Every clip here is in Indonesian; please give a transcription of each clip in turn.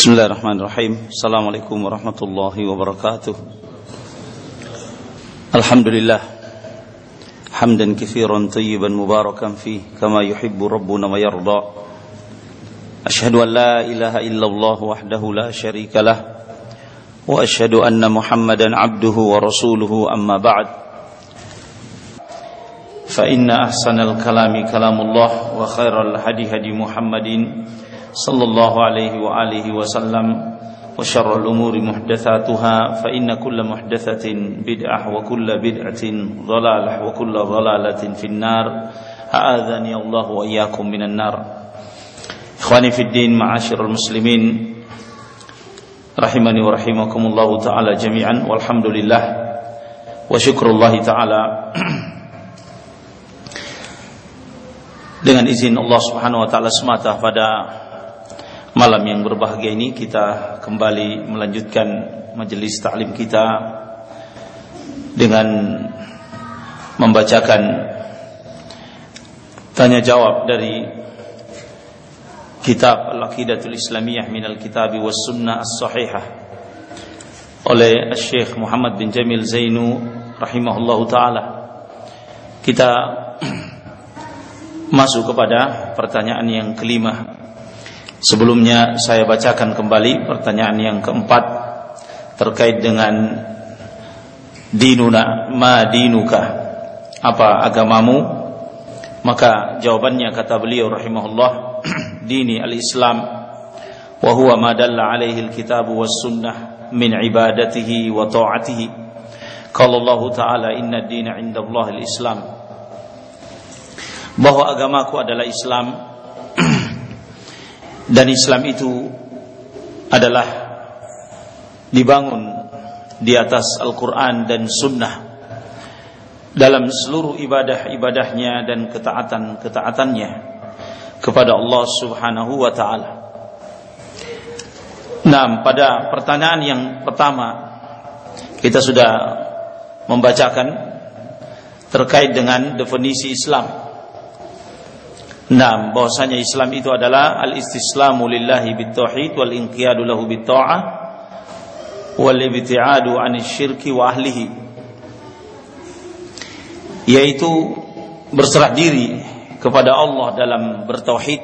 بسم الله الرحمن الرحيم السلام عليكم ورحمة الله وبركاته الحمد لله حمدا كثيرا طيبا مباركا فيه كما يحب ربنا ويرضى أشهد أن لا إله إلا الله وحده لا شريك له وأشهد أن محمدا عبده ورسوله أما بعد فإن أحسن الكلام كلام الله وخير الهدي هدي محمد صلى الله عليه وآله وسلم وشر الأمور محدثاتها فإن كل محدثة بدعة وكل بدعة ضلالة وكل ضلالة في النار أعاذني الله وإياكم من النار إخواني في الدين معاشر المسلمين رحمني ورحمكم الله تعالى جميعا والحمد لله وشكر الله تعالى dengan izin Allah Subhanahu wa taala semata pada malam yang berbahagia ini kita kembali melanjutkan majelis taklim kita dengan membacakan tanya jawab dari kitab Al-Aqidatul Islamiyah min al-Kitab was Sunnah As-Sahihah oleh Syekh Muhammad bin Jamil Zainu rahimahullahu taala. Kita masuk kepada pertanyaan yang kelima. Sebelumnya saya bacakan kembali pertanyaan yang keempat terkait dengan dinuna ma dinuka. Apa agamamu? Maka jawabannya kata beliau rahimahullah dini al-islam wa huwa ma dalla alaihi al-kitab was sunnah min ibadatihi wa ta'atihi. Qala Allah taala inna ad-dina 'inda Allah al-islam. Bahwa agamaku adalah Islam dan Islam itu adalah dibangun di atas Al-Quran dan Sunnah dalam seluruh ibadah-ibadahnya dan ketaatan-ketaatannya kepada Allah Subhanahu wa taala. Nah, pada pertanyaan yang pertama kita sudah membacakan terkait dengan definisi Islam. Nah, bahwasanya Islam itu adalah al-istislamu lillahi bitauhid wal inqiyadu lahu bitta'ah wal ibtiadu 'anil syirki wa ahlihi. Yaitu berserah diri kepada Allah dalam bertauhid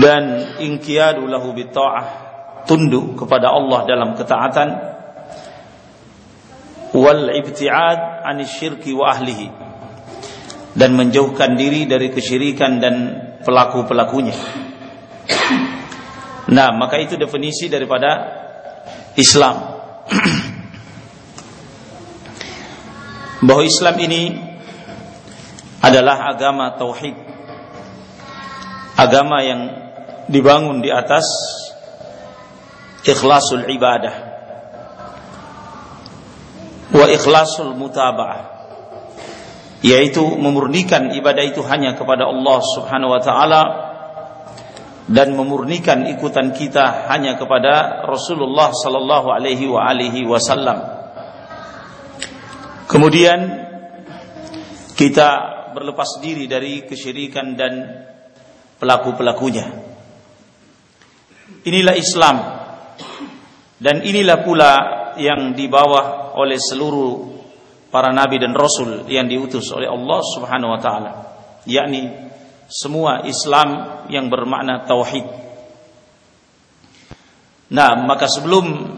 dan inqiyadu lahu bitta'ah tunduk kepada Allah dalam ketaatan wal ibtiad 'anil syirki wa ahlihi dan menjauhkan diri dari kesyirikan dan pelaku-pelakunya. Nah, maka itu definisi daripada Islam. Bahwa Islam ini adalah agama tauhid. Agama yang dibangun di atas ikhlasul ibadah wa ikhlasul mutaba'ah yaitu memurnikan ibadah itu hanya kepada Allah Subhanahu wa taala dan memurnikan ikutan kita hanya kepada Rasulullah sallallahu alaihi wa alihi wasallam. Kemudian kita berlepas diri dari kesyirikan dan pelaku-pelakunya. Inilah Islam dan inilah pula yang dibawa oleh seluruh para nabi dan rasul yang diutus oleh Allah Subhanahu wa taala yakni semua Islam yang bermakna tauhid. Nah, maka sebelum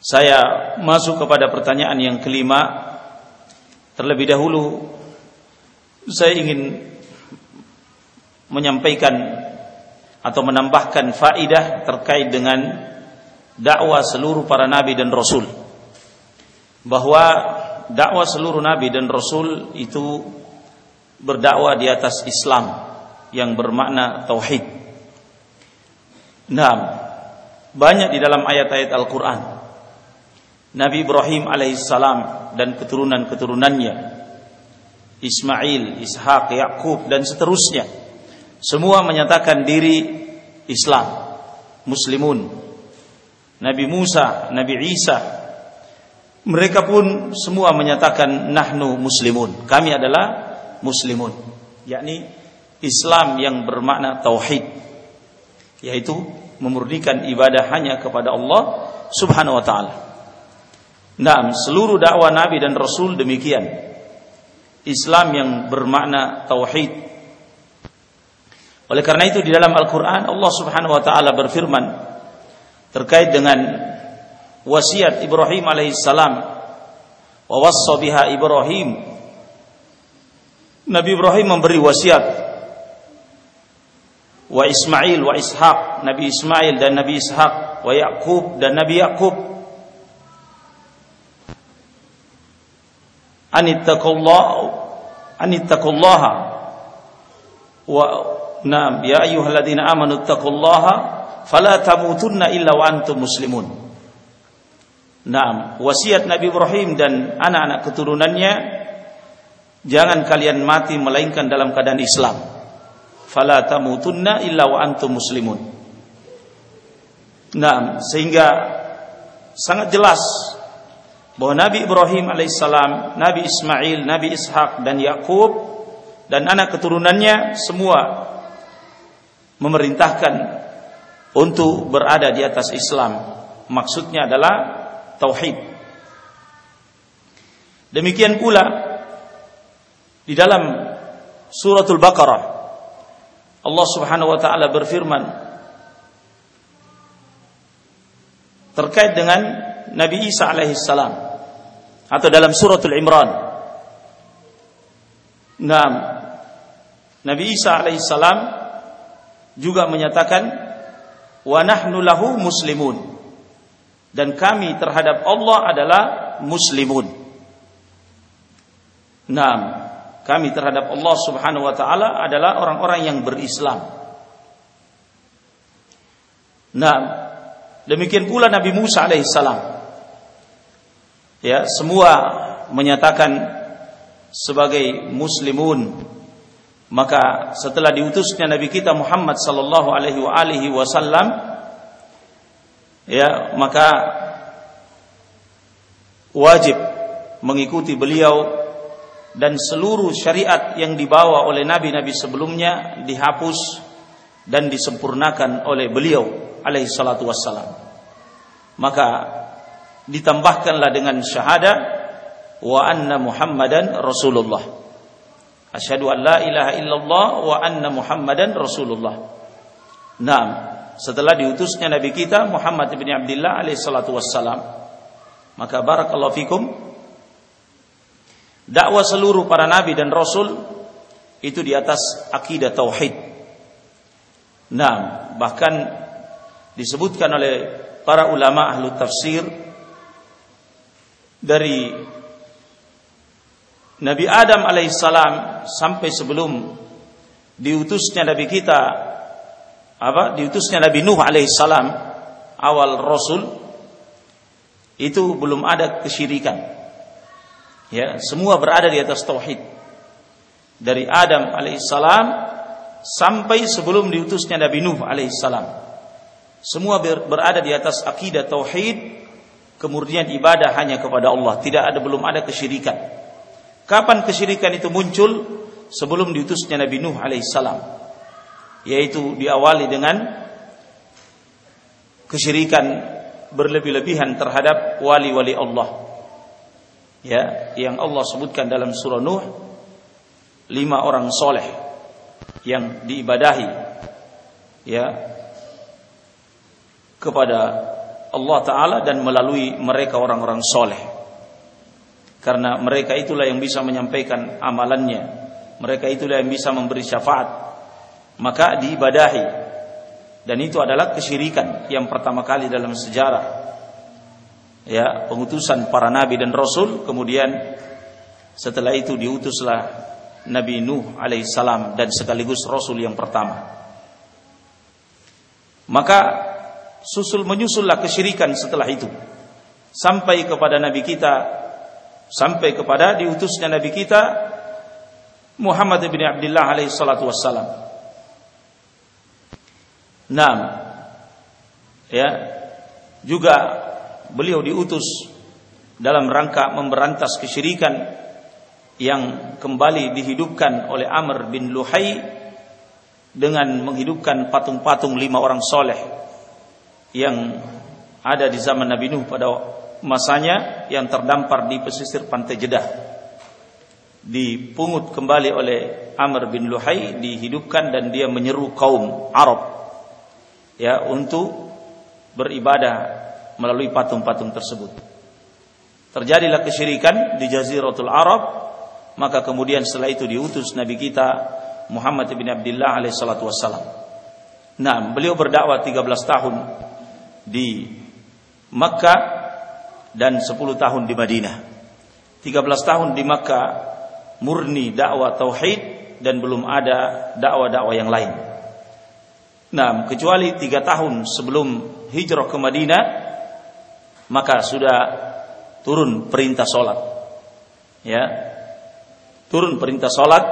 saya masuk kepada pertanyaan yang kelima terlebih dahulu saya ingin menyampaikan atau menambahkan faidah terkait dengan dakwah seluruh para nabi dan rasul bahwa dakwah seluruh nabi dan rasul itu berdakwah di atas Islam yang bermakna tauhid. Nah, banyak di dalam ayat-ayat Al-Qur'an. Nabi Ibrahim alaihissalam dan keturunan-keturunannya. Ismail, Ishak, Yakub dan seterusnya. Semua menyatakan diri Islam, muslimun. Nabi Musa, Nabi Isa, mereka pun semua menyatakan nahnu muslimun. Kami adalah muslimun. Yakni Islam yang bermakna tauhid. yaitu memurnikan ibadah hanya kepada Allah Subhanahu wa taala. Nah, seluruh dakwah Nabi dan Rasul demikian. Islam yang bermakna tauhid. Oleh karena itu di dalam Al-Qur'an Allah Subhanahu wa taala berfirman terkait dengan wasiat Ibrahim alaihissalam wa biha Ibrahim. Nabi Ibrahim memberi wasiat. Wa Ismail wa Ishaq Nabi Ismail dan Nabi Ishaq wa Yakub dan Nabi Yakub anittaqullah anittaqullaha wa nam ya ayyuhalladzina amanu taqullaha fala tamutunna illa wa antum muslimun Nah, wasiat Nabi Ibrahim dan anak-anak keturunannya jangan kalian mati melainkan dalam keadaan Islam. Fala tamutunna illa wa antum muslimun. Nah, sehingga sangat jelas bahwa Nabi Ibrahim alaihissalam, Nabi Ismail, Nabi Ishak dan Yakub dan anak keturunannya semua memerintahkan untuk berada di atas Islam. Maksudnya adalah tauhid. Demikian pula di dalam suratul Baqarah Allah Subhanahu wa taala berfirman terkait dengan Nabi Isa alaihi salam atau dalam suratul Imran. Nah, Nabi Isa alaihi salam juga menyatakan wa nahnu lahu muslimun dan kami terhadap Allah adalah muslimun. Nah, kami terhadap Allah Subhanahu wa taala adalah orang-orang yang berislam. Nah, demikian pula Nabi Musa alaihissalam. Ya, semua menyatakan sebagai muslimun. Maka setelah diutusnya Nabi kita Muhammad sallallahu alaihi wasallam ya maka wajib mengikuti beliau dan seluruh syariat yang dibawa oleh nabi-nabi sebelumnya dihapus dan disempurnakan oleh beliau alaihi salatu wassalam. Maka ditambahkanlah dengan syahadah wa anna muhammadan rasulullah. Asyhadu an la ilaha illallah wa anna muhammadan rasulullah. Naam setelah diutusnya Nabi kita Muhammad bin Abdullah alaihi salatu wassalam. Maka barakallahu fikum dakwah seluruh para nabi dan rasul itu di atas akidah tauhid. Nah, bahkan disebutkan oleh para ulama ahlu tafsir dari Nabi Adam alaihissalam sampai sebelum diutusnya Nabi kita apa diutusnya Nabi Nuh alaihissalam awal Rasul itu belum ada kesyirikan. Ya, semua berada di atas tauhid. Dari Adam alaihissalam sampai sebelum diutusnya Nabi Nuh alaihissalam. Semua berada di atas akidah tauhid, kemudian ibadah hanya kepada Allah, tidak ada belum ada kesyirikan. Kapan kesyirikan itu muncul? Sebelum diutusnya Nabi Nuh alaihissalam yaitu diawali dengan kesyirikan berlebih-lebihan terhadap wali-wali Allah. Ya, yang Allah sebutkan dalam surah Nuh lima orang soleh yang diibadahi ya kepada Allah Ta'ala dan melalui mereka orang-orang soleh. Karena mereka itulah yang bisa menyampaikan amalannya. Mereka itulah yang bisa memberi syafaat maka diibadahi. Dan itu adalah kesyirikan yang pertama kali dalam sejarah. Ya pengutusan para nabi dan rasul. Kemudian setelah itu diutuslah Nabi Nuh alaihissalam dan sekaligus rasul yang pertama. Maka susul menyusullah kesyirikan setelah itu. Sampai kepada nabi kita sampai kepada diutusnya nabi kita Muhammad bin Abdullah alaihi salatu wassalam Nah, ya, juga beliau diutus dalam rangka memberantas kesyirikan yang kembali dihidupkan oleh Amr bin Luhai dengan menghidupkan patung-patung lima orang soleh yang ada di zaman Nabi Nuh pada masanya yang terdampar di pesisir pantai Jeddah. Dipungut kembali oleh Amr bin Luhai dihidupkan dan dia menyeru kaum Arab ya untuk beribadah melalui patung-patung tersebut. Terjadilah kesyirikan di Jaziratul Arab, maka kemudian setelah itu diutus Nabi kita Muhammad bin Abdullah alaihi salatu wassalam. Nah, beliau berdakwah 13 tahun di Makkah dan 10 tahun di Madinah. 13 tahun di Makkah murni dakwah tauhid dan belum ada dakwah-dakwah yang lain. Nah, kecuali tiga tahun sebelum hijrah ke Madinah, maka sudah turun perintah solat. Ya, turun perintah solat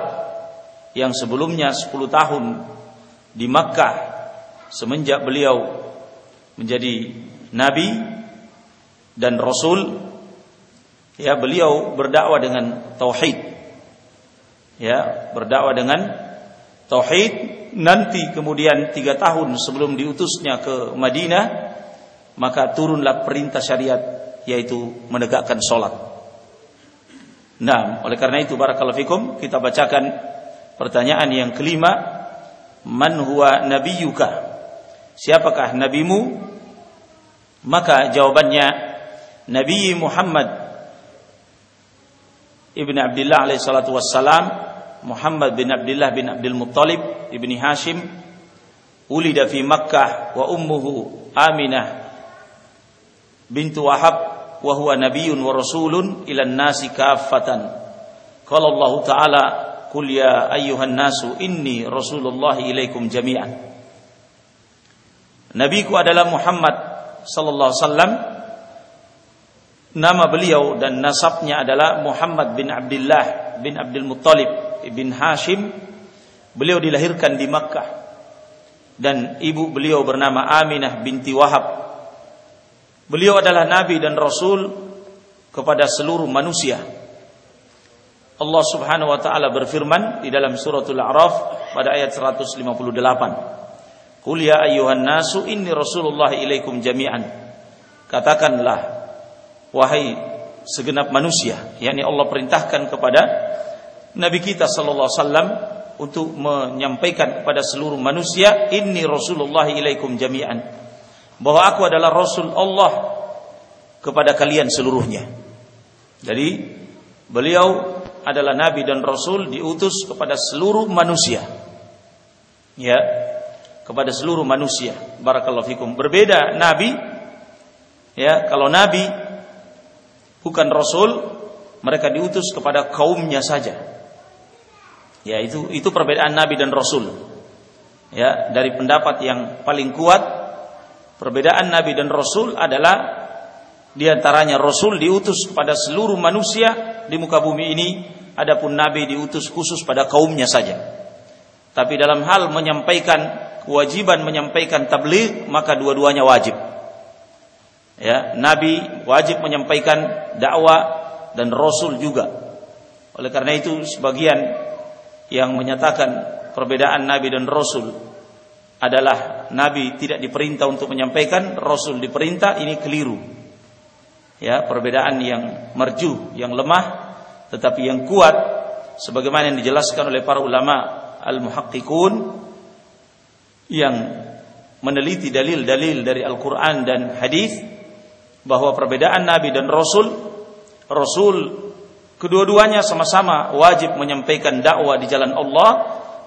yang sebelumnya 10 tahun di Makkah semenjak beliau menjadi nabi dan rasul ya beliau berdakwah dengan tauhid ya berdakwah dengan tauhid nanti kemudian tiga tahun sebelum diutusnya ke Madinah maka turunlah perintah syariat yaitu menegakkan sholat. Nah, oleh karena itu barakallahu fikum kita bacakan pertanyaan yang kelima, man huwa nabiyuka? Siapakah nabimu? Maka jawabannya Nabi Muhammad Ibn Abdullah alaihi salatu wassalam Muhammad bin Abdullah bin Abdul Muttalib ibni Hashim ulida fi Makkah wa ummuhu Aminah bintu Wahab wa huwa nabiyyun wa rasulun ila nasi kaffatan. Qala Allah taala qul ya ayyuhan nasu inni rasulullah ilaikum jami'an. Nabiku adalah Muhammad sallallahu alaihi wasallam. Nama beliau dan nasabnya adalah Muhammad bin Abdullah bin Abdul Muttalib bin Hashim beliau dilahirkan di Makkah. Dan ibu beliau bernama Aminah binti Wahab. Beliau adalah nabi dan rasul kepada seluruh manusia. Allah Subhanahu wa taala berfirman di dalam suratul A'raf pada ayat 158 Qul ya ayyuhan nasu inni rasulullah ilaikum jami'an. Katakanlah wahai segenap manusia yakni Allah perintahkan kepada Nabi kita sallallahu alaihi wasallam untuk menyampaikan kepada seluruh manusia inni rasulullah ilaikum jami'an bahwa aku adalah rasul Allah kepada kalian seluruhnya. Jadi beliau adalah nabi dan rasul diutus kepada seluruh manusia. Ya, kepada seluruh manusia. Barakallahu fikum. Berbeda nabi ya, kalau nabi bukan rasul, mereka diutus kepada kaumnya saja. Ya, itu itu perbedaan nabi dan rasul. Ya, dari pendapat yang paling kuat perbedaan nabi dan rasul adalah di antaranya rasul diutus kepada seluruh manusia di muka bumi ini, adapun nabi diutus khusus pada kaumnya saja. Tapi dalam hal menyampaikan kewajiban menyampaikan tabligh maka dua-duanya wajib. Ya, nabi wajib menyampaikan dakwah dan rasul juga. Oleh karena itu sebagian yang menyatakan perbedaan nabi dan rasul adalah nabi tidak diperintah untuk menyampaikan, rasul diperintah, ini keliru. Ya, perbedaan yang merju, yang lemah tetapi yang kuat sebagaimana yang dijelaskan oleh para ulama al-muhaqqiqun yang meneliti dalil-dalil dari Al-Qur'an dan hadis bahwa perbedaan nabi dan rasul rasul Kedua-duanya sama-sama wajib menyampaikan dakwah di jalan Allah,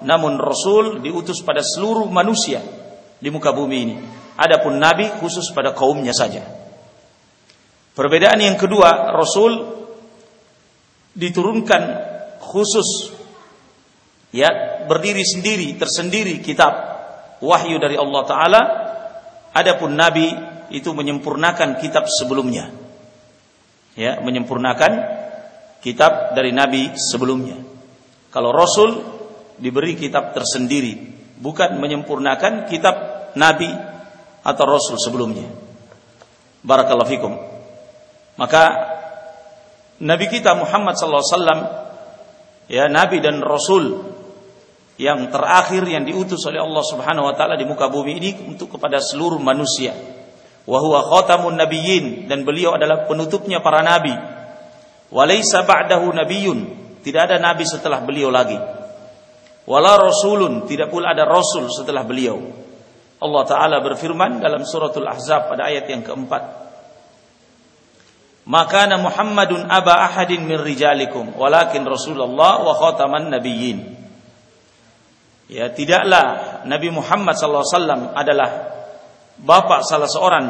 namun Rasul diutus pada seluruh manusia di muka bumi ini. Adapun Nabi khusus pada kaumnya saja. Perbedaan yang kedua, Rasul diturunkan khusus ya berdiri sendiri tersendiri kitab wahyu dari Allah taala adapun nabi itu menyempurnakan kitab sebelumnya ya menyempurnakan kitab dari nabi sebelumnya. Kalau rasul diberi kitab tersendiri, bukan menyempurnakan kitab nabi atau rasul sebelumnya. Barakallahu fikum. Maka nabi kita Muhammad sallallahu alaihi wasallam ya nabi dan rasul yang terakhir yang diutus oleh Allah Subhanahu wa taala di muka bumi ini untuk kepada seluruh manusia. Wa huwa khatamun nabiyyin dan beliau adalah penutupnya para nabi. Walaysa ba'dahu nabiyyun, tidak ada nabi setelah beliau lagi. Wala rasulun, tidak pula ada rasul setelah beliau. Allah taala berfirman dalam suratul Ahzab pada ayat yang keempat. Maka Muhammadun aba ahadin min rijalikum walakin Rasulullah wa khataman nabiyyin. Ya, tidaklah Nabi Muhammad SAW adalah bapak salah seorang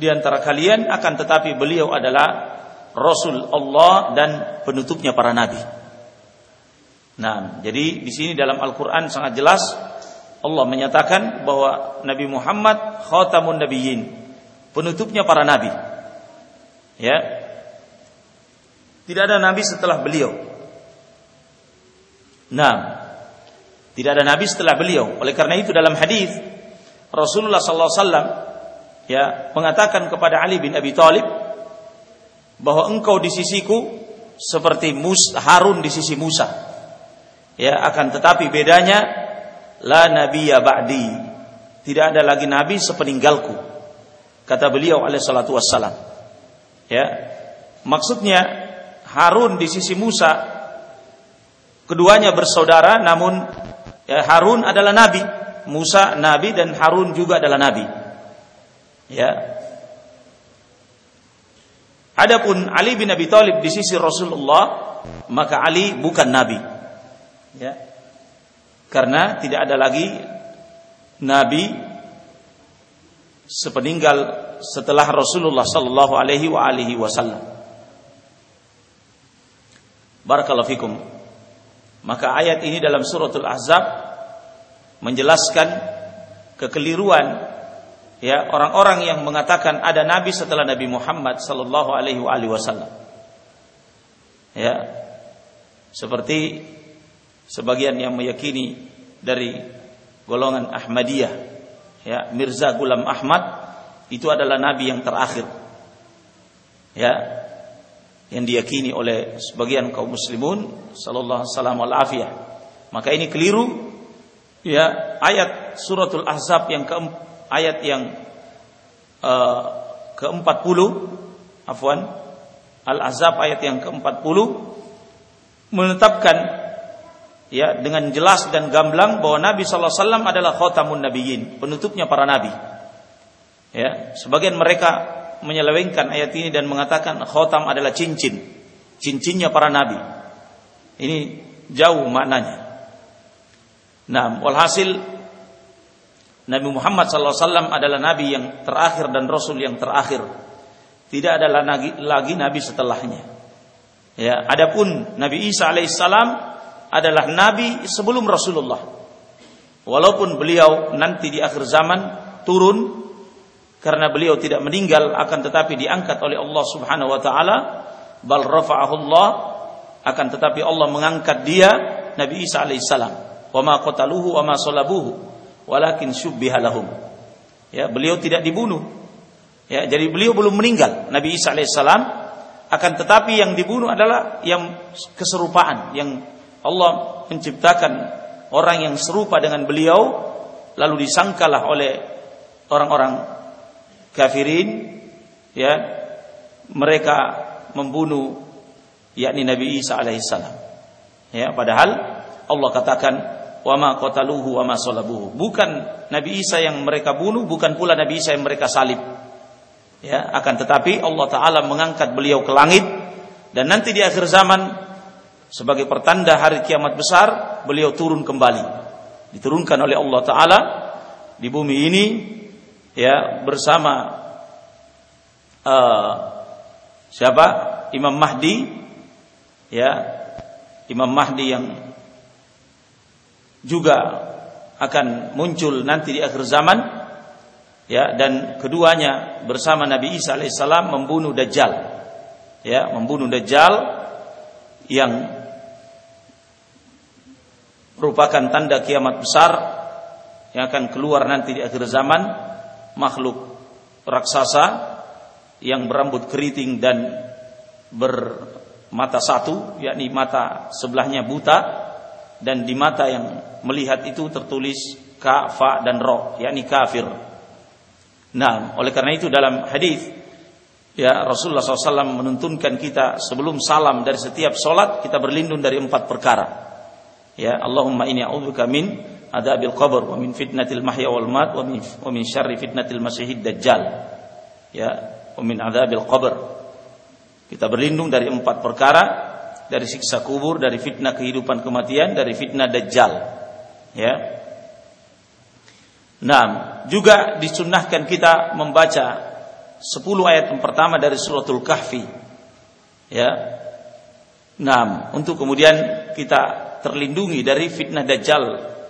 di antara kalian akan tetapi beliau adalah Rasul Allah dan penutupnya para nabi. Nah, jadi di sini dalam Al-Qur'an sangat jelas Allah menyatakan bahwa Nabi Muhammad khatamun nabiyyin, penutupnya para nabi. Ya. Tidak ada nabi setelah beliau. Nah, tidak ada nabi setelah beliau. Oleh karena itu dalam hadis Rasulullah sallallahu alaihi wasallam ya mengatakan kepada Ali bin Abi Thalib bahwa engkau di sisiku seperti Harun di sisi Musa. Ya, akan tetapi bedanya la nabiyya ba'di. Tidak ada lagi nabi sepeninggalku. Kata beliau alaihi salatu wassalam. Ya. Maksudnya Harun di sisi Musa keduanya bersaudara namun ya, Harun adalah nabi, Musa nabi dan Harun juga adalah nabi. Ya. Adapun Ali bin Abi Thalib di sisi Rasulullah, maka Ali bukan nabi. Ya. Karena tidak ada lagi nabi sepeninggal setelah Rasulullah sallallahu alaihi wa alihi wasallam. Barakallahu fikum. Maka ayat ini dalam suratul Ahzab menjelaskan kekeliruan ya orang-orang yang mengatakan ada nabi setelah Nabi Muhammad sallallahu alaihi wasallam. Ya. Seperti sebagian yang meyakini dari golongan Ahmadiyah ya Mirza Gulam Ahmad itu adalah nabi yang terakhir. Ya. Yang diyakini oleh sebagian kaum muslimun sallallahu alaihi wasallam Maka ini keliru ya ayat suratul ahzab yang ke ayat yang uh, ke-40 afwan al-ahzab ayat yang ke-40 menetapkan ya dengan jelas dan gamblang bahwa Nabi sallallahu alaihi wasallam adalah khatamun nabiyyin, penutupnya para nabi. Ya, sebagian mereka menyelewengkan ayat ini dan mengatakan khotam adalah cincin, cincinnya para nabi. Ini jauh maknanya. Nah, walhasil Nabi Muhammad SAW adalah nabi yang terakhir dan rasul yang terakhir. Tidak ada lagi, lagi nabi setelahnya. Ya, adapun Nabi Isa alaihissalam adalah nabi sebelum Rasulullah. Walaupun beliau nanti di akhir zaman turun karena beliau tidak meninggal akan tetapi diangkat oleh Allah Subhanahu wa taala bal rafa'ahullah akan tetapi Allah mengangkat dia Nabi Isa alaihissalam wa ma qataluhu wa ma salabuhu walakin syubbiha ya beliau tidak dibunuh. Ya jadi beliau belum meninggal. Nabi Isa alaihissalam akan tetapi yang dibunuh adalah yang keserupaan yang Allah menciptakan orang yang serupa dengan beliau lalu disangkalah oleh orang-orang kafirin ya. Mereka membunuh yakni Nabi Isa alaihissalam. Ya padahal Allah katakan wa ma qataluhu wa ma salabuhu. Bukan Nabi Isa yang mereka bunuh bukan pula Nabi Isa yang mereka salib. Ya akan tetapi Allah taala mengangkat beliau ke langit. Dan nanti di akhir zaman sebagai pertanda hari kiamat besar beliau turun kembali. Diturunkan oleh Allah taala di bumi ini ya bersama uh, siapa? Imam Mahdi. Ya Imam Mahdi yang juga akan muncul nanti di akhir zaman ya dan keduanya bersama Nabi Isa alaihissalam membunuh Dajjal ya membunuh Dajjal yang merupakan tanda kiamat besar yang akan keluar nanti di akhir zaman makhluk raksasa yang berambut keriting dan bermata satu, yakni mata sebelahnya buta, dan di mata yang melihat itu tertulis ka, fa dan ro, yakni kafir. Nah, oleh karena itu dalam hadis ya Rasulullah SAW menuntunkan kita sebelum salam dari setiap solat kita berlindung dari empat perkara. Ya Allahumma ini a'udzubika min adabil qabr wa min fitnatil mahya wal mat wa min wa min syarri fitnatil masiihid dajjal. Ya, wa min adabil qabr. Kita berlindung dari empat perkara dari siksa kubur, dari fitnah kehidupan kematian, dari fitnah dajjal. Ya. Nah, juga disunnahkan kita membaca 10 ayat yang pertama dari suratul kahfi. Ya. Nah, untuk kemudian kita terlindungi dari fitnah dajjal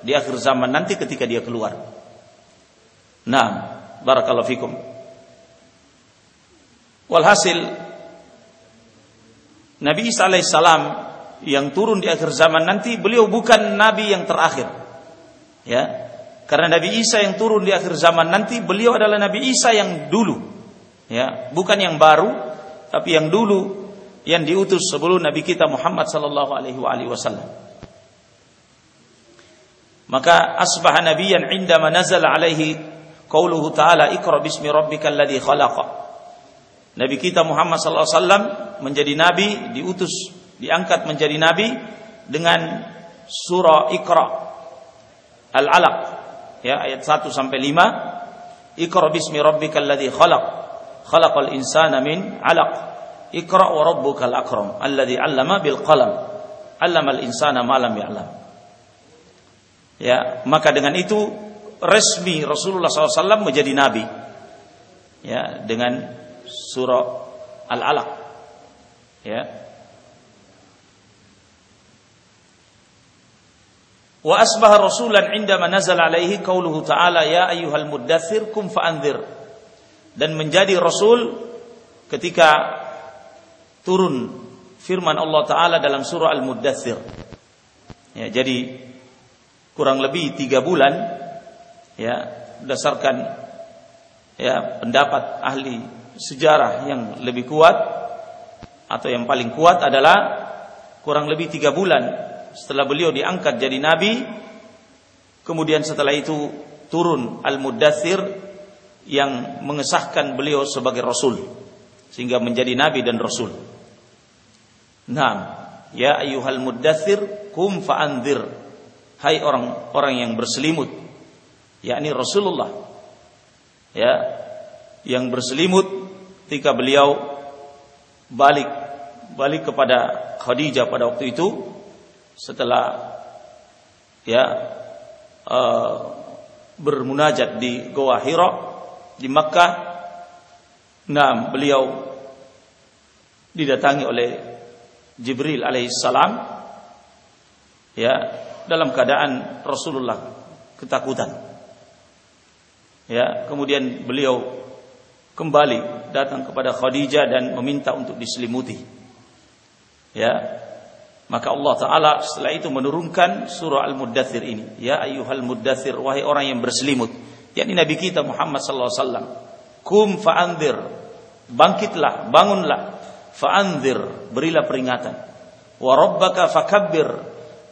di akhir zaman nanti ketika dia keluar. Nah, barakallahu fikum. Walhasil Nabi Isa alaihissalam yang turun di akhir zaman nanti beliau bukan nabi yang terakhir. Ya. Karena Nabi Isa yang turun di akhir zaman nanti beliau adalah Nabi Isa yang dulu. Ya, bukan yang baru tapi yang dulu yang diutus sebelum Nabi kita Muhammad sallallahu alaihi wasallam. Maka asbaha nabiyan indama nazala alaihi qauluhu ta'ala iqra bismi rabbikal ladzi khalaqa. Nabi kita Muhammad SAW menjadi nabi, diutus, diangkat menjadi nabi dengan surah Iqra Al-Alaq. Ya ayat 1 sampai 5 Iqra bismi rabbikal ladzi khalaq. Khalaqal insana min 'alaq. Iqra wa rabbukal akram alladzi 'allama bil qalam. 'allamal insana ma lam ya'lam. Ya maka dengan itu resmi Rasulullah SAW menjadi nabi. Ya dengan surah Al-Alaq. Ya. Wa asbaha rasulan indama nazal alaihi qauluhu ta'ala ya ayyuhal muddathir kum fa'anzir. Dan menjadi rasul ketika turun firman Allah taala dalam surah Al-Muddathir. Ya, jadi kurang lebih tiga bulan ya berdasarkan ya pendapat ahli sejarah yang lebih kuat atau yang paling kuat adalah kurang lebih tiga bulan setelah beliau diangkat jadi nabi kemudian setelah itu turun al-muddathir yang mengesahkan beliau sebagai rasul sehingga menjadi nabi dan rasul. Nah, ya ayyuhal muddathir kum fa'anzir. Hai orang-orang yang berselimut, yakni Rasulullah. Ya, yang berselimut ketika beliau balik balik kepada Khadijah pada waktu itu setelah ya uh, bermunajat di Goa Hira di Makkah nah beliau didatangi oleh Jibril alaihissalam ya dalam keadaan Rasulullah ketakutan. Ya kemudian beliau kembali datang kepada Khadijah dan meminta untuk diselimuti. Ya. Maka Allah taala setelah itu menurunkan surah Al-Muddatsir ini, ya ayyuhal muddatsir wahai orang yang berselimut, yakni nabi kita Muhammad sallallahu alaihi wasallam. Kum fa'anzir. Bangkitlah, bangunlah. Fa'anzir, berilah peringatan. Wa rabbaka fakabbir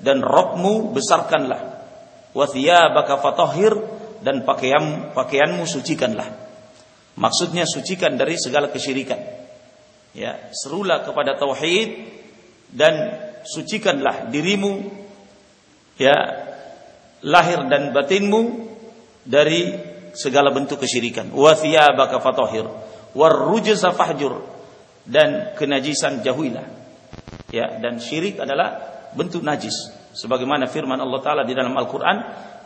dan Rabbmu besarkanlah. Wa thiyabaka fatahhir dan pakaian pakaianmu sucikanlah. Maksudnya sucikan dari segala kesyirikan. Ya, serulah kepada tauhid dan sucikanlah dirimu ya lahir dan batinmu dari segala bentuk kesyirikan. Wa thiyabaka fatahhir war rujza fahjur dan kenajisan jauhilah. Ya, dan syirik adalah bentuk najis. Sebagaimana firman Allah taala di dalam Al-Qur'an,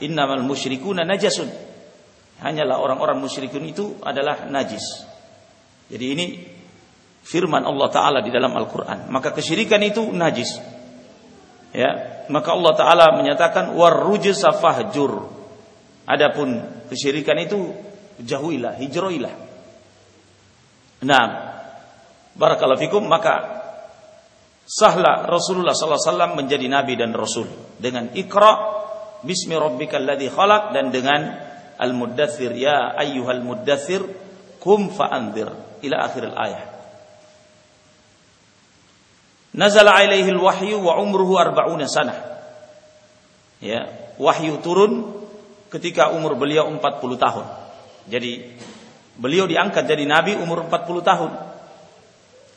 "Innamal musyrikuna najasun." Hanyalah orang-orang musyrikun itu adalah najis. Jadi ini firman Allah taala di dalam Al-Qur'an. Maka kesyirikan itu najis. Ya, maka Allah taala menyatakan warrujsa fahjur. Adapun kesyirikan itu jauhilah, hijrailah. Nah, barakallahu fikum maka sahlah Rasulullah sallallahu alaihi wasallam menjadi nabi dan rasul dengan Iqra bismi rabbikal ladzi khalaq dan dengan al-muddathir ya ayyuhal muddathir kum fa'anzir ila akhir al-ayah. Nazala alaihi al-wahyu wa umruhu arba'una sanah. Ya, wahyu turun ketika umur beliau 40 tahun. Jadi beliau diangkat jadi nabi umur 40 tahun.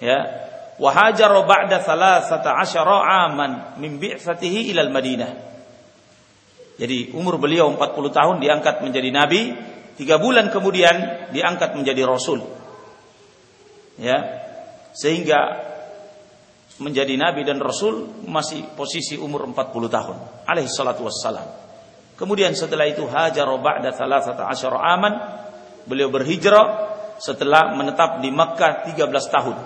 Ya, wa hajara ba'da 13 aman min bi'tsatihi ila al-Madinah. Jadi umur beliau 40 tahun diangkat menjadi nabi, tiga bulan kemudian diangkat menjadi rasul. Ya, sehingga menjadi nabi dan rasul masih posisi umur 40 tahun alaihi salatu wassalam. Kemudian setelah itu hajar ba'da 13 aman beliau berhijrah setelah menetap di Makkah 13 tahun.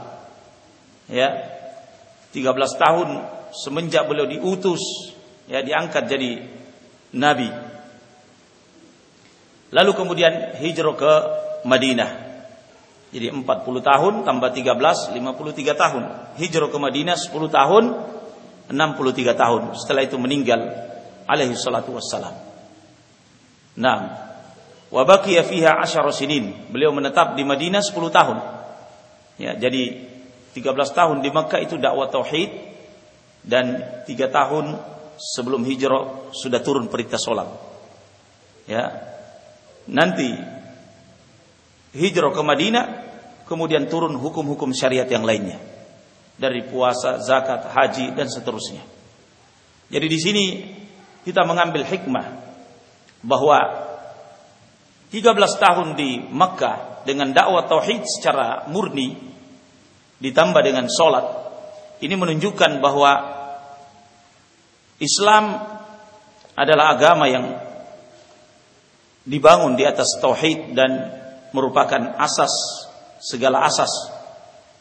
Ya. 13 tahun semenjak beliau diutus ya diangkat jadi nabi. Lalu kemudian hijrah ke Madinah. Jadi 40 tahun tambah 13 53 tahun. Hijrah ke Madinah 10 tahun 63 tahun. Setelah itu meninggal alaihi salatu wassalam. Nah, wa baqiya fiha 10 sinin. Beliau menetap di Madinah 10 tahun. Ya, jadi 13 tahun di Makkah itu dakwah tauhid dan 3 tahun sebelum hijrah sudah turun perintah salat. Ya. Nanti hijrah ke Madinah, kemudian turun hukum-hukum syariat yang lainnya. Dari puasa, zakat, haji dan seterusnya. Jadi di sini kita mengambil hikmah bahwa 13 tahun di Makkah dengan dakwah tauhid secara murni ditambah dengan sholat ini menunjukkan bahwa Islam adalah agama yang dibangun di atas tauhid dan merupakan asas segala asas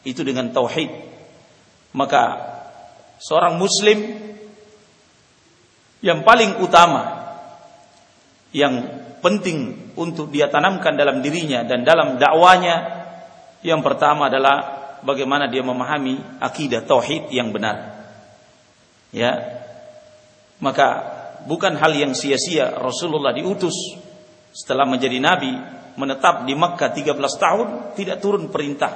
itu dengan tauhid. Maka seorang muslim yang paling utama yang penting untuk dia tanamkan dalam dirinya dan dalam dakwanya yang pertama adalah bagaimana dia memahami akidah tauhid yang benar. Ya maka bukan hal yang sia-sia Rasulullah diutus setelah menjadi nabi menetap di Makkah 13 tahun tidak turun perintah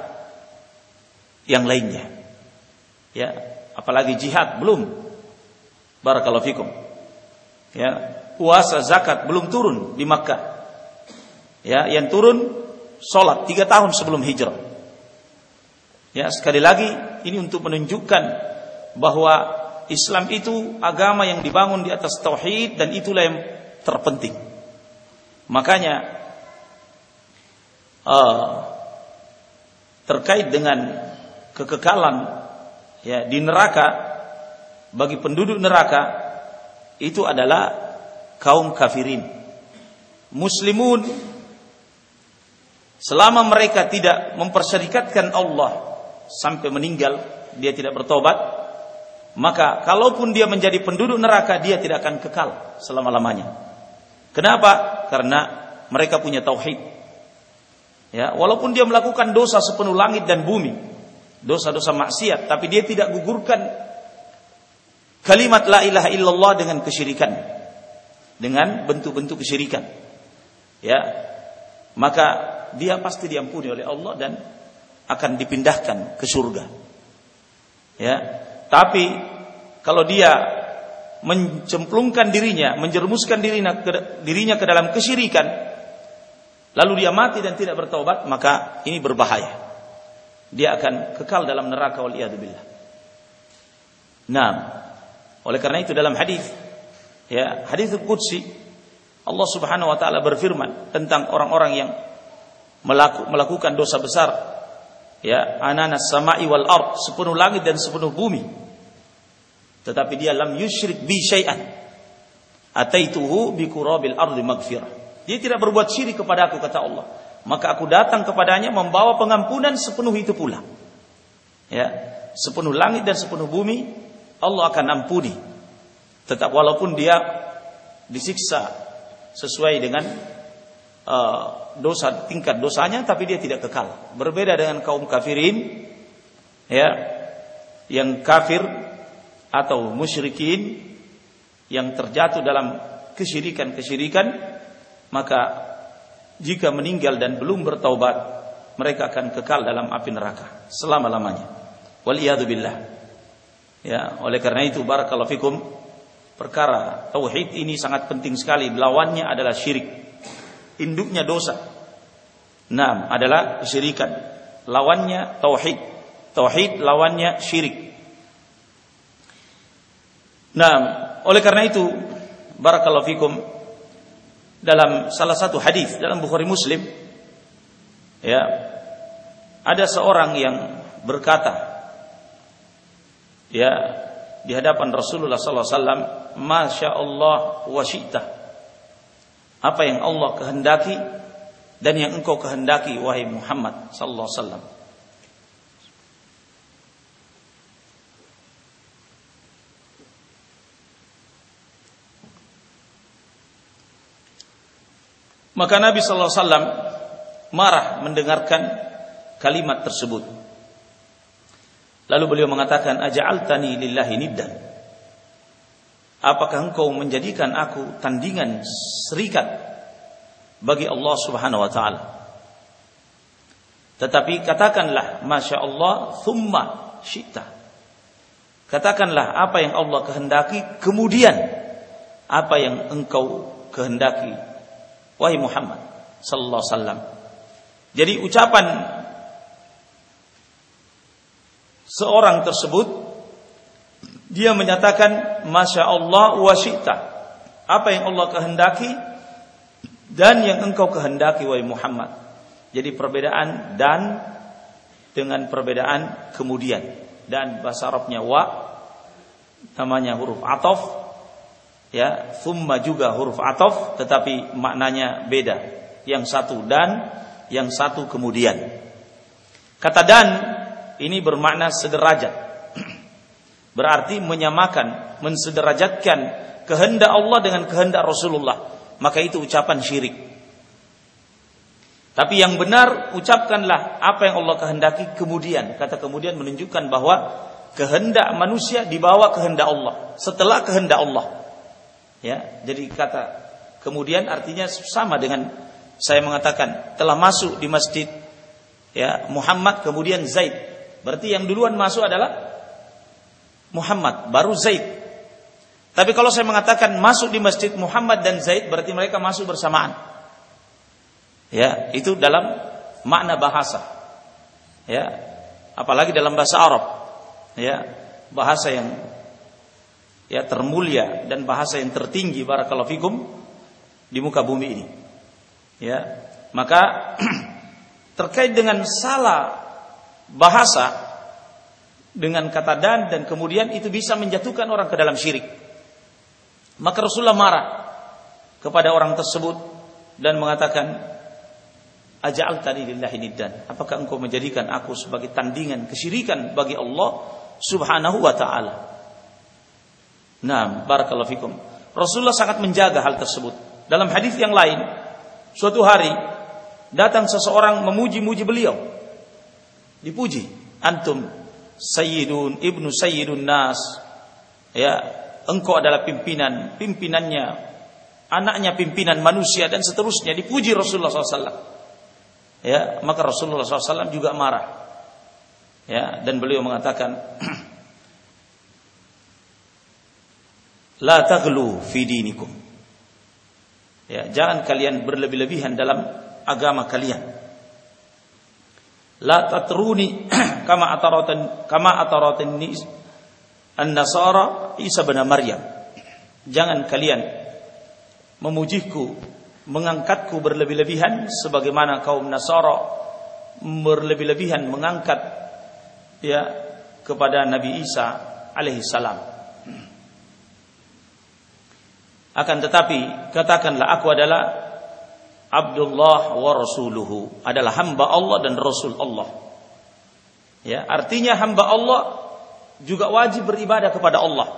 yang lainnya. Ya, apalagi jihad belum. Barakallahu fikum. Ya, puasa zakat belum turun di Makkah. Ya, yang turun salat 3 tahun sebelum hijrah. Ya, sekali lagi ini untuk menunjukkan bahwa Islam itu agama yang dibangun di atas tauhid dan itulah yang terpenting. Makanya uh, terkait dengan kekekalan ya di neraka bagi penduduk neraka itu adalah kaum kafirin. Muslimun selama mereka tidak mempersyarikatkan Allah sampai meninggal dia tidak bertobat maka kalaupun dia menjadi penduduk neraka dia tidak akan kekal selama-lamanya. Kenapa? Karena mereka punya tauhid. Ya, walaupun dia melakukan dosa sepenuh langit dan bumi, dosa-dosa maksiat, tapi dia tidak gugurkan kalimat la ilaha illallah dengan kesyirikan. Dengan bentuk-bentuk kesyirikan. Ya. Maka dia pasti diampuni oleh Allah dan akan dipindahkan ke surga. Ya. Tapi kalau dia mencemplungkan dirinya, menjerumuskan dirinya ke, dirinya ke dalam kesyirikan, lalu dia mati dan tidak bertobat, maka ini berbahaya. Dia akan kekal dalam neraka waliyadzubillah. Nah, oleh karena itu dalam hadis ya, hadis qudsi Allah Subhanahu wa taala berfirman tentang orang-orang yang melaku, melakukan dosa besar ya ananas samai wal ard sepenuh langit dan sepenuh bumi tetapi dia lam yusyrik bi syai'an ataituhu bi qurabil ardi maghfirah dia tidak berbuat syirik kepada aku kata Allah. Maka aku datang kepadanya membawa pengampunan sepenuh itu pula. Ya, sepenuh langit dan sepenuh bumi Allah akan ampuni. Tetap walaupun dia disiksa sesuai dengan uh, dosa tingkat dosanya tapi dia tidak kekal. Berbeda dengan kaum kafirin ya yang kafir atau musyrikin yang terjatuh dalam kesyirikan-kesyirikan maka jika meninggal dan belum bertaubat mereka akan kekal dalam api neraka selama-lamanya. Waliyadu billah. Ya, oleh karena itu barakallahu fikum perkara tauhid ini sangat penting sekali. Lawannya adalah syirik. Induknya dosa. Nah, adalah kesyirikan. Lawannya tauhid. Tauhid lawannya syirik. Nah, oleh karena itu, barakallahu fikum dalam salah satu hadis dalam Bukhari Muslim ya ada seorang yang berkata ya di hadapan Rasulullah sallallahu alaihi wasallam masya Allah wa syi'ta. Apa yang Allah kehendaki dan yang engkau kehendaki wahai Muhammad sallallahu alaihi wasallam. Maka Nabi sallallahu alaihi wasallam marah mendengarkan kalimat tersebut. Lalu beliau mengatakan aja'altani lillahi niddan Apakah engkau menjadikan aku tandingan serikat bagi Allah Subhanahu wa taala? Tetapi katakanlah Masya Allah thumma syita. Katakanlah apa yang Allah kehendaki kemudian apa yang engkau kehendaki wahai Muhammad sallallahu alaihi wasallam. Jadi ucapan seorang tersebut dia menyatakan Masya Allah wa syi'ta. Apa yang Allah kehendaki dan yang engkau kehendaki wahai Muhammad. Jadi perbedaan dan dengan perbedaan kemudian dan bahasa Arabnya wa namanya huruf atof ya thumma juga huruf atof tetapi maknanya beda yang satu dan yang satu kemudian kata dan ini bermakna sederajat berarti menyamakan, mensederajatkan kehendak Allah dengan kehendak Rasulullah. Maka itu ucapan syirik. Tapi yang benar ucapkanlah apa yang Allah kehendaki kemudian. Kata kemudian menunjukkan bahwa kehendak manusia dibawa kehendak Allah setelah kehendak Allah. Ya, jadi kata kemudian artinya sama dengan saya mengatakan telah masuk di masjid ya Muhammad kemudian Zaid. Berarti yang duluan masuk adalah Muhammad, baru Zaid. Tapi kalau saya mengatakan masuk di masjid Muhammad dan Zaid berarti mereka masuk bersamaan. Ya, itu dalam makna bahasa. Ya, apalagi dalam bahasa Arab. Ya, bahasa yang ya termulia dan bahasa yang tertinggi barakallahu fikum di muka bumi ini. Ya, maka terkait dengan salah bahasa dengan kata dan dan kemudian itu bisa menjatuhkan orang ke dalam syirik. Maka Rasulullah marah kepada orang tersebut dan mengatakan Aja'al tadi lillahi niddan. Apakah engkau menjadikan aku sebagai tandingan kesyirikan bagi Allah Subhanahu wa taala? Nah, barakallahu fikum. Rasulullah sangat menjaga hal tersebut. Dalam hadis yang lain, suatu hari datang seseorang memuji-muji beliau. Dipuji, antum sayyidun ibnu sayyidun nas. Ya engkau adalah pimpinan pimpinannya anaknya pimpinan manusia dan seterusnya. Dipuji Rasulullah SAW ya maka Rasulullah SAW juga marah. Ya dan beliau mengatakan la taghlu fi dinikum. Ya jangan kalian berlebih-lebihan dalam agama kalian la tatruni kama ataratan kama ataratan an-nasara Isa bin Maryam. Jangan kalian memujiku mengangkatku berlebih-lebihan sebagaimana kaum Nasara berlebih-lebihan mengangkat ya kepada Nabi Isa alaihi salam. Akan tetapi katakanlah aku adalah Abdullah wa rasuluhu adalah hamba Allah dan rasul Allah. Ya, artinya hamba Allah juga wajib beribadah kepada Allah.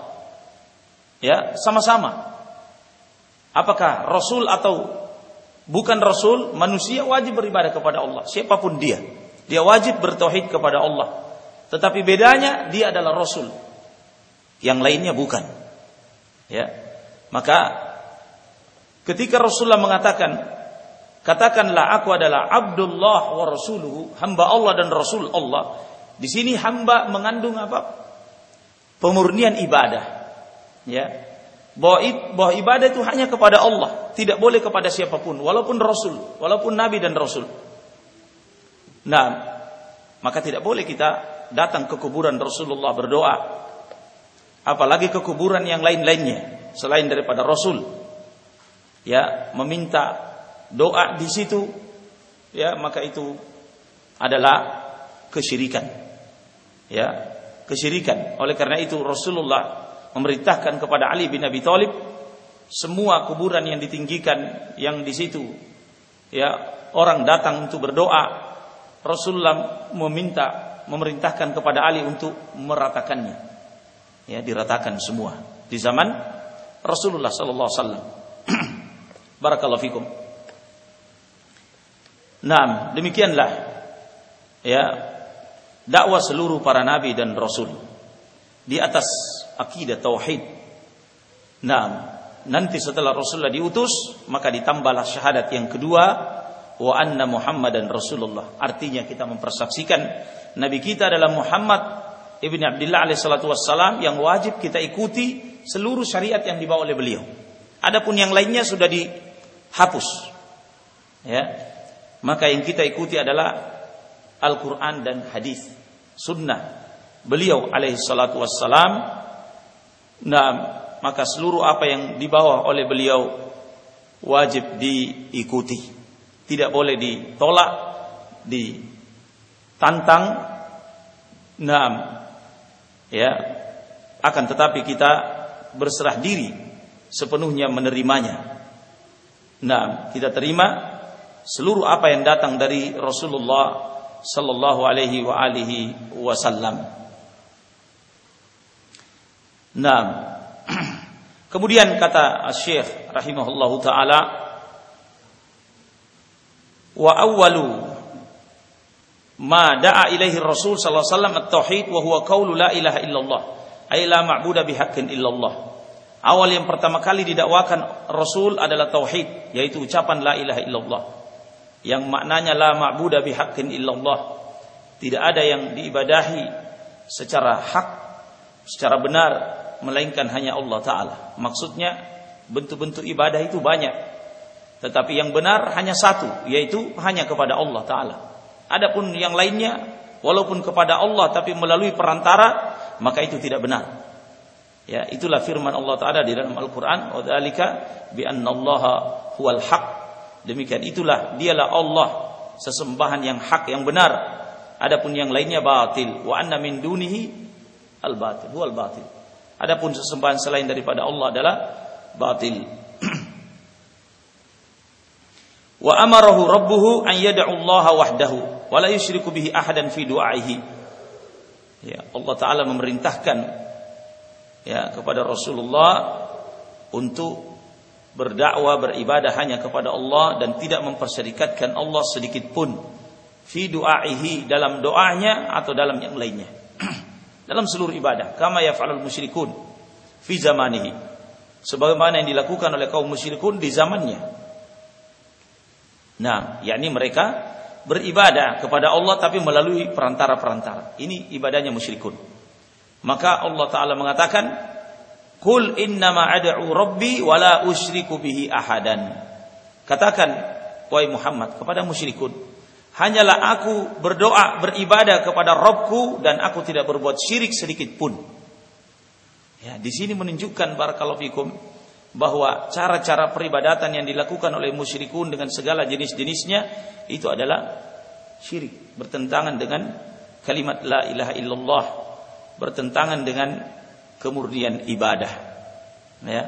Ya, sama-sama. Apakah rasul atau bukan rasul, manusia wajib beribadah kepada Allah, siapa pun dia. Dia wajib bertauhid kepada Allah. Tetapi bedanya dia adalah rasul. Yang lainnya bukan. Ya. Maka ketika Rasulullah mengatakan Katakanlah aku adalah Abdullah wa Rasuluhu, hamba Allah dan Rasul Allah. Di sini hamba mengandung apa? Pemurnian ibadah. Ya. bahwa, bahwa ibadah itu hanya kepada Allah, tidak boleh kepada siapa pun, walaupun Rasul, walaupun Nabi dan Rasul. Nah, maka tidak boleh kita datang ke kuburan Rasulullah berdoa, apalagi ke kuburan yang lain-lainnya selain daripada Rasul. Ya, meminta doa di situ, ya maka itu adalah kesyirikan. Ya, kesyirikan. Oleh karena itu Rasulullah memerintahkan kepada Ali bin Abi Thalib semua kuburan yang ditinggikan yang di situ. Ya orang datang untuk berdoa. Rasulullah meminta memerintahkan kepada Ali untuk meratakannya. Ya diratakan semua. Di zaman Rasulullah sallallahu alaihi wasallam. Barakallahu fikum Nah, demikianlah ya dakwah seluruh para nabi dan rasul di atas akidah tauhid. Nah, nanti setelah Rasulullah diutus, maka ditambahlah syahadat yang kedua wa anna Muhammadan Rasulullah. Artinya kita mempersaksikan nabi kita adalah Muhammad ibni Abdullah alaihi salatu wassalam yang wajib kita ikuti seluruh syariat yang dibawa oleh beliau. Adapun yang lainnya sudah dihapus. Ya. Maka yang kita ikuti adalah Al-Qur'an dan hadis, sunnah beliau alaihi salatu wassalam Nah, maka seluruh apa yang dibawa oleh beliau wajib diikuti. Tidak boleh ditolak, ditantang. Nah, ya, akan tetapi kita berserah diri sepenuhnya menerimanya. Nah, kita terima seluruh apa yang datang dari Rasulullah sallallahu alaihi wa alihi wasallam. Nah, kemudian kata Syekh rahimahullahu taala wa awwalu ma da'a ilaihi Rasul sallallahu alaihi wasallam at-tauhid wa huwa qaulu la ilaha illallah ay la ma'budu bihaqqin illallah. Awal yang pertama kali didakwakan Rasul adalah tauhid, yaitu ucapan la ilaha illallah yang maknanya la ma'budu bihaqqin illallah. Tidak ada yang diibadahi secara hak, secara benar melainkan hanya Allah taala. Maksudnya bentuk-bentuk ibadah itu banyak. Tetapi yang benar hanya satu, yaitu hanya kepada Allah taala. Adapun yang lainnya walaupun kepada Allah tapi melalui perantara maka itu tidak benar. Ya, itulah firman Allah taala di dalam Al-Qur'an, "Wa dzalika bi annallaha huwal Demikian itulah, dialah Allah, sesembahan yang hak, yang benar. Adapun yang lainnya batil. Wa anna min dunihi al-batil. Huwal batil. Adapun sesembahan selain daripada Allah adalah batil. wa amarahu rabbuhu an yad'u Allah wahdahu wa la yusyriku bihi ahadan fi du'aihi. Ya, Allah taala memerintahkan ya kepada Rasulullah untuk berdakwah beribadah hanya kepada Allah dan tidak memperserikatkan Allah sedikit pun fi du'aihi dalam doanya atau dalam yang lainnya. dalam seluruh ibadah. Kama yaf'alul musyrikun fi zamanihi. Sebagaimana yang dilakukan oleh kaum musyrikun di zamannya. Nah yakni mereka beribadah kepada Allah tapi melalui perantara-perantara. Ini ibadahnya musyrikun. Maka Allah taala mengatakan Kul innama ad'u rabbi wala usyriku bihi ahadan. Katakan wahai Muhammad kepada musyrikun Hanyalah aku berdoa, beribadah kepada Robku dan aku tidak berbuat syirik sedikit pun. Ya, di sini menunjukkan barakallahu fikum bahwa cara-cara peribadatan yang dilakukan oleh musyrikun dengan segala jenis-jenisnya itu adalah syirik, bertentangan dengan kalimat la ilaha illallah, bertentangan dengan kemurnian ibadah. Ya.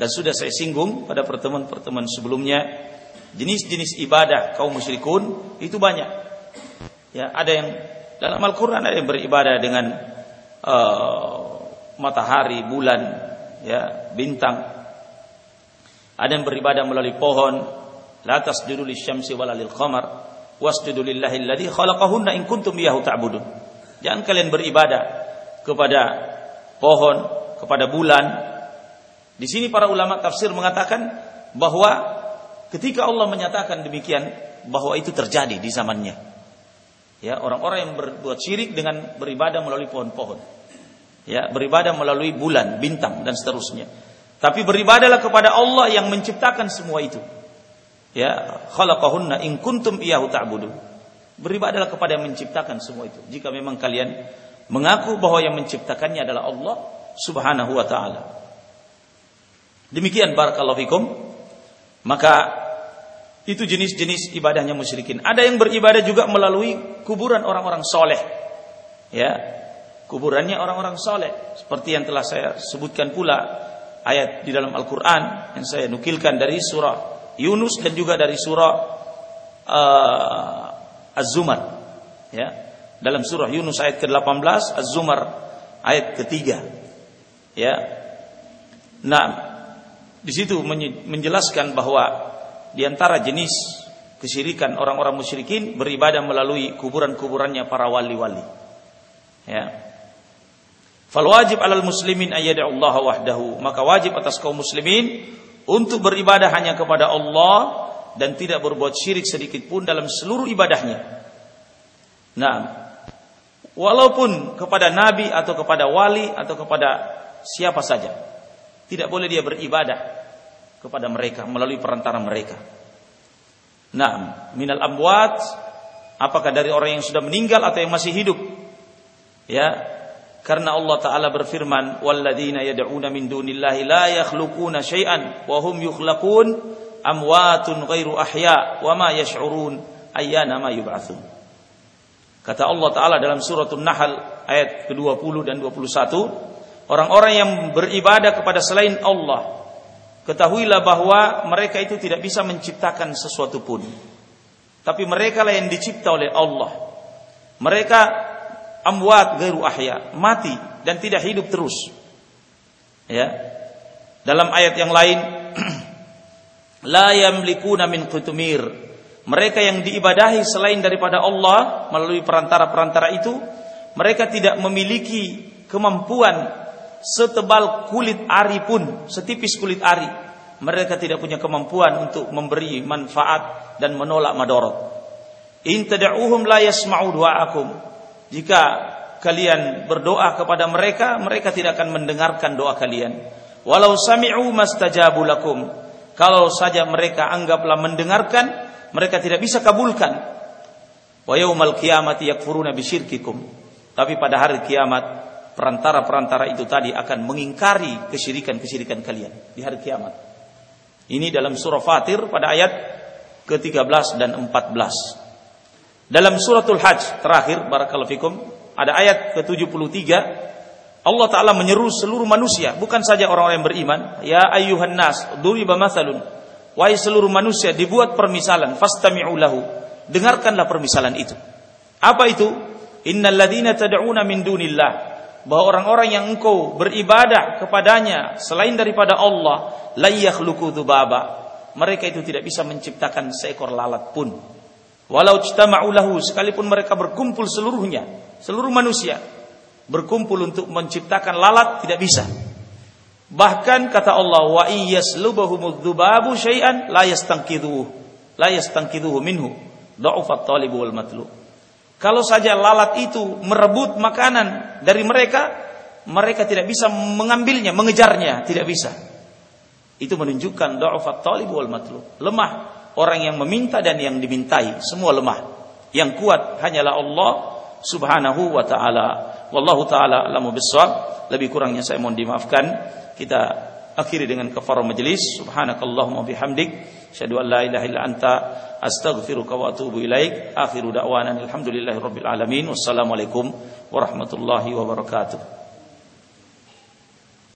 Dan sudah saya singgung pada pertemuan-pertemuan sebelumnya jenis-jenis ibadah kaum musyrikun itu banyak. Ya, ada yang dalam Al-Qur'an ada yang beribadah dengan uh, matahari, bulan, ya, bintang. Ada yang beribadah melalui pohon, la tasjudu lisyamsi wala lil qamar, wasjudu lillahi alladhi khalaqahunna in kuntum iyyahu ta'budun. Jangan kalian beribadah kepada pohon, kepada bulan. Di sini para ulama tafsir mengatakan bahwa Ketika Allah menyatakan demikian bahwa itu terjadi di zamannya. Ya, orang-orang yang berbuat syirik dengan beribadah melalui pohon-pohon. Ya, beribadah melalui bulan, bintang dan seterusnya. Tapi beribadalah kepada Allah yang menciptakan semua itu. Ya, khalaqahunna in kuntum iyyahu ta'budun. Beribadalah kepada yang menciptakan semua itu. Jika memang kalian mengaku bahwa yang menciptakannya adalah Allah Subhanahu wa taala. Demikian barakallahu fikum. Maka itu jenis-jenis ibadahnya musyrikin. Ada yang beribadah juga melalui kuburan orang-orang soleh. Ya, kuburannya orang-orang soleh. Seperti yang telah saya sebutkan pula ayat di dalam Al-Quran yang saya nukilkan dari surah Yunus dan juga dari surah uh, Az-Zumar. Ya, dalam surah Yunus ayat ke-18, Az-Zumar ayat ketiga. Ya, nah di situ menjelaskan bahwa di antara jenis kesyirikan orang-orang musyrikin beribadah melalui kuburan-kuburannya para wali-wali. Ya. Fal wajib alal muslimin Allah wahdahu, maka wajib atas kaum muslimin untuk beribadah hanya kepada Allah dan tidak berbuat syirik sedikit pun dalam seluruh ibadahnya. Nah, walaupun kepada nabi atau kepada wali atau kepada siapa saja, tidak boleh dia beribadah kepada mereka melalui perantara mereka. Nah, minal amwat apakah dari orang yang sudah meninggal atau yang masih hidup? Ya, karena Allah taala berfirman, "Walladzina yad'una min dunillahi la yakhluquna syai'an wa hum yukhlaqun amwatun ghairu ahya wa ma yash'urun ayyana ma yub'atsun." Kata Allah taala dalam suratul Nahl ayat ke-20 dan 21, orang-orang yang beribadah kepada selain Allah Ketahuilah bahwa mereka itu tidak bisa menciptakan sesuatu pun. Tapi mereka lah yang dicipta oleh Allah. Mereka amwat gairu ahya, mati dan tidak hidup terus. Ya. Dalam ayat yang lain la yamlikuna min qutumir. Mereka yang diibadahi selain daripada Allah melalui perantara-perantara itu, mereka tidak memiliki kemampuan setebal kulit ari pun, setipis kulit ari, mereka tidak punya kemampuan untuk memberi manfaat dan menolak madarat. In tad'uuhum la yasma'u du'aakum. Jika kalian berdoa kepada mereka, mereka tidak akan mendengarkan doa kalian. Walau sami'u mastajabu lakum. Kalau saja mereka anggaplah mendengarkan, mereka tidak bisa kabulkan. Wa yaumal qiyamati yakfuruna bisyirkikum. Tapi pada hari kiamat perantara-perantara itu tadi akan mengingkari kesyirikan-kesyirikan kalian di hari kiamat. Ini dalam surah Fatir pada ayat ke-13 dan 14. Dalam suratul Hajj terakhir barakallahu fikum ada ayat ke-73 Allah taala menyeru seluruh manusia, bukan saja orang-orang yang beriman, ya ayyuhan nas, duriba mathalun. Wahai seluruh manusia dibuat permisalan, fastami'u lahu. Dengarkanlah permisalan itu. Apa itu? Innal ladzina tad'una min dunillah bahwa orang-orang yang engkau beribadah kepadanya selain daripada Allah la yakhluqu dzubaba mereka itu tidak bisa menciptakan seekor lalat pun walau ijtama'u lahu sekalipun mereka berkumpul seluruhnya seluruh manusia berkumpul untuk menciptakan lalat tidak bisa bahkan kata Allah wa iyaslubahumudz dzubabu syai'an la yastanqidhuhu la yastanqidhuhu minhu dha'ufat wal matlub kalau saja lalat itu merebut makanan dari mereka, mereka tidak bisa mengambilnya, mengejarnya, tidak bisa. Itu menunjukkan dha'afat talib wal matlub. Lemah orang yang meminta dan yang dimintai, semua lemah. Yang kuat hanyalah Allah Subhanahu wa taala. Wallahu taala alamu bissawab. Lebih kurangnya saya mohon dimaafkan. Kita akhiri dengan kafarah majelis. Subhanakallahumma bihamdik, syadu an la ilaha illa anta astaghfiruka wa atubu ilaik. Akhiru da'wana alhamdulillahi rabbil alamin. Wassalamualaikum warahmatullahi wabarakatuh.